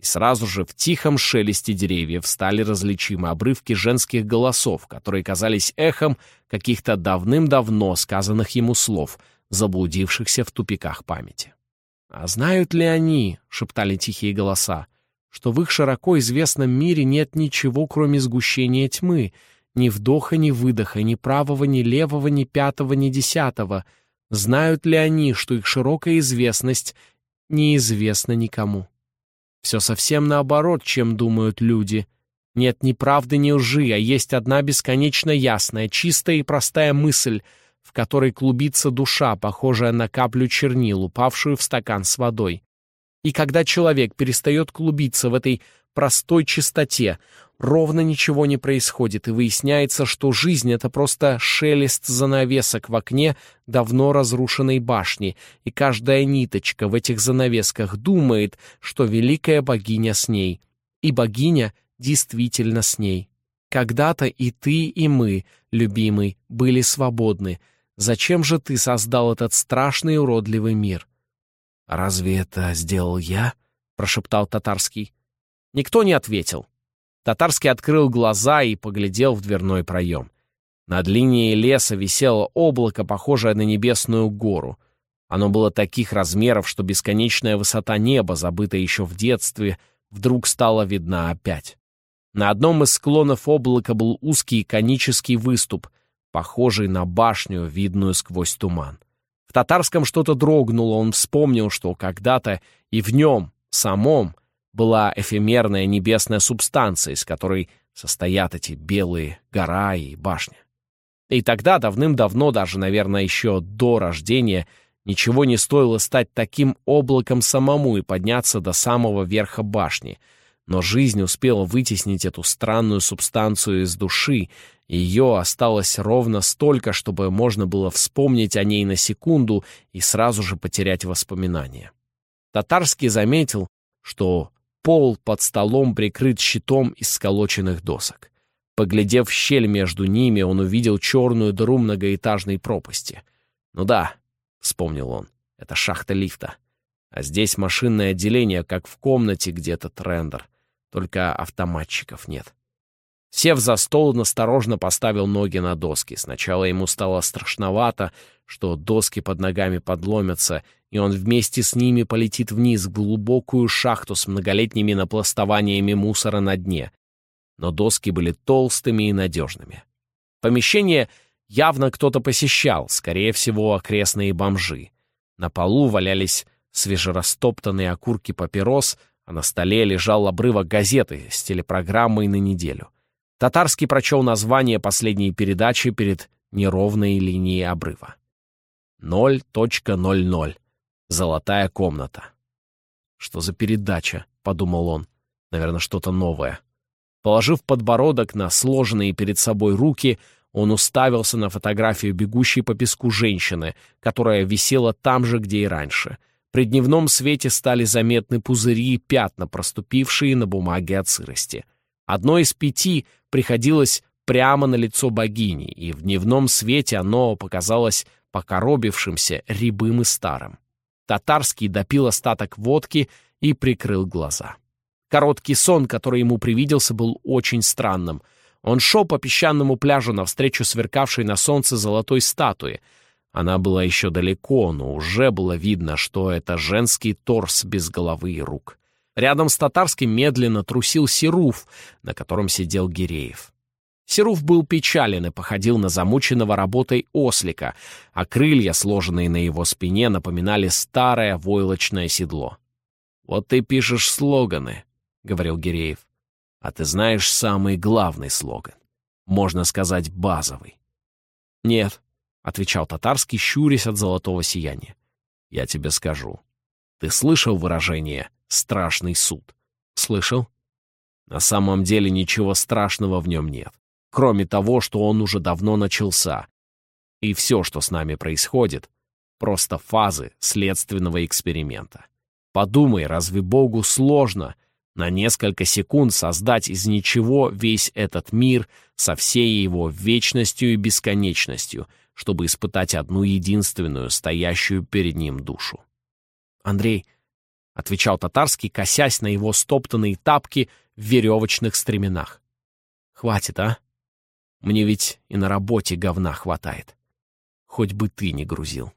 И сразу же в тихом шелесте деревьев стали различимы обрывки женских голосов, которые казались эхом каких-то давным-давно сказанных ему слов — заблудившихся в тупиках памяти. «А знают ли они, — шептали тихие голоса, — что в их широко известном мире нет ничего, кроме сгущения тьмы, ни вдоха, ни выдоха, ни правого, ни левого, ни пятого, ни десятого? Знают ли они, что их широкая известность неизвестна никому? Все совсем наоборот, чем думают люди. Нет ни правды, ни лжи, а есть одна бесконечно ясная, чистая и простая мысль — в которой клубится душа, похожая на каплю чернил, упавшую в стакан с водой. И когда человек перестает клубиться в этой простой чистоте, ровно ничего не происходит, и выясняется, что жизнь — это просто шелест занавесок в окне давно разрушенной башни, и каждая ниточка в этих занавесках думает, что великая богиня с ней, и богиня действительно с ней. Когда-то и ты, и мы, любимый, были свободны — Зачем же ты создал этот страшный уродливый мир?» «Разве это сделал я?» — прошептал Татарский. Никто не ответил. Татарский открыл глаза и поглядел в дверной проем. Над линией леса висело облако, похожее на небесную гору. Оно было таких размеров, что бесконечная высота неба, забытая еще в детстве, вдруг стала видна опять. На одном из склонов облака был узкий конический выступ, похожий на башню, видную сквозь туман. В татарском что-то дрогнуло, он вспомнил, что когда-то и в нем, самом, была эфемерная небесная субстанция, из которой состоят эти белые гора и башня. И тогда, давным-давно, даже, наверное, еще до рождения, ничего не стоило стать таким облаком самому и подняться до самого верха башни. Но жизнь успела вытеснить эту странную субстанцию из души, ее осталось ровно столько, чтобы можно было вспомнить о ней на секунду и сразу же потерять воспоминания. Татарский заметил, что пол под столом прикрыт щитом из сколоченных досок. Поглядев в щель между ними, он увидел черную дыру многоэтажной пропасти. «Ну да», — вспомнил он, — «это шахта лифта. А здесь машинное отделение, как в комнате где-то трендер. Только автоматчиков нет». Сев за стол, он осторожно поставил ноги на доски. Сначала ему стало страшновато, что доски под ногами подломятся, и он вместе с ними полетит вниз в глубокую шахту с многолетними напластованиями мусора на дне. Но доски были толстыми и надежными. Помещение явно кто-то посещал, скорее всего, окрестные бомжи. На полу валялись свежерастоптанные окурки папирос, а на столе лежал обрывок газеты с телепрограммой на неделю. Татарский прочел название последней передачи перед неровной линией обрыва. 0.00. Золотая комната. «Что за передача?» — подумал он. «Наверное, что-то новое». Положив подбородок на сложенные перед собой руки, он уставился на фотографию бегущей по песку женщины, которая висела там же, где и раньше. При дневном свете стали заметны пузыри и пятна, проступившие на бумаге от сырости. Одно из пяти приходилось прямо на лицо богини, и в дневном свете оно показалось покоробившимся, рябым и старым. Татарский допил остаток водки и прикрыл глаза. Короткий сон, который ему привиделся, был очень странным. Он шел по песчаному пляжу навстречу сверкавшей на солнце золотой статуе. Она была еще далеко, но уже было видно, что это женский торс без головы и рук. Рядом с татарским медленно трусил Серуф, на котором сидел Гиреев. Серуф был печален и походил на замученного работой ослика, а крылья, сложенные на его спине, напоминали старое войлочное седло. «Вот ты пишешь слоганы», — говорил Гиреев. «А ты знаешь самый главный слоган. Можно сказать, базовый». «Нет», — отвечал татарский, щурясь от золотого сияния. «Я тебе скажу. Ты слышал выражение «страшный суд»?» «Слышал?» На самом деле ничего страшного в нем нет кроме того, что он уже давно начался. И все, что с нами происходит, просто фазы следственного эксперимента. Подумай, разве Богу сложно на несколько секунд создать из ничего весь этот мир со всей его вечностью и бесконечностью, чтобы испытать одну единственную, стоящую перед ним душу? Андрей, — отвечал татарский, косясь на его стоптанные тапки в веревочных стременах. «Хватит, а? Мне ведь и на работе говна хватает. Хоть бы ты не грузил.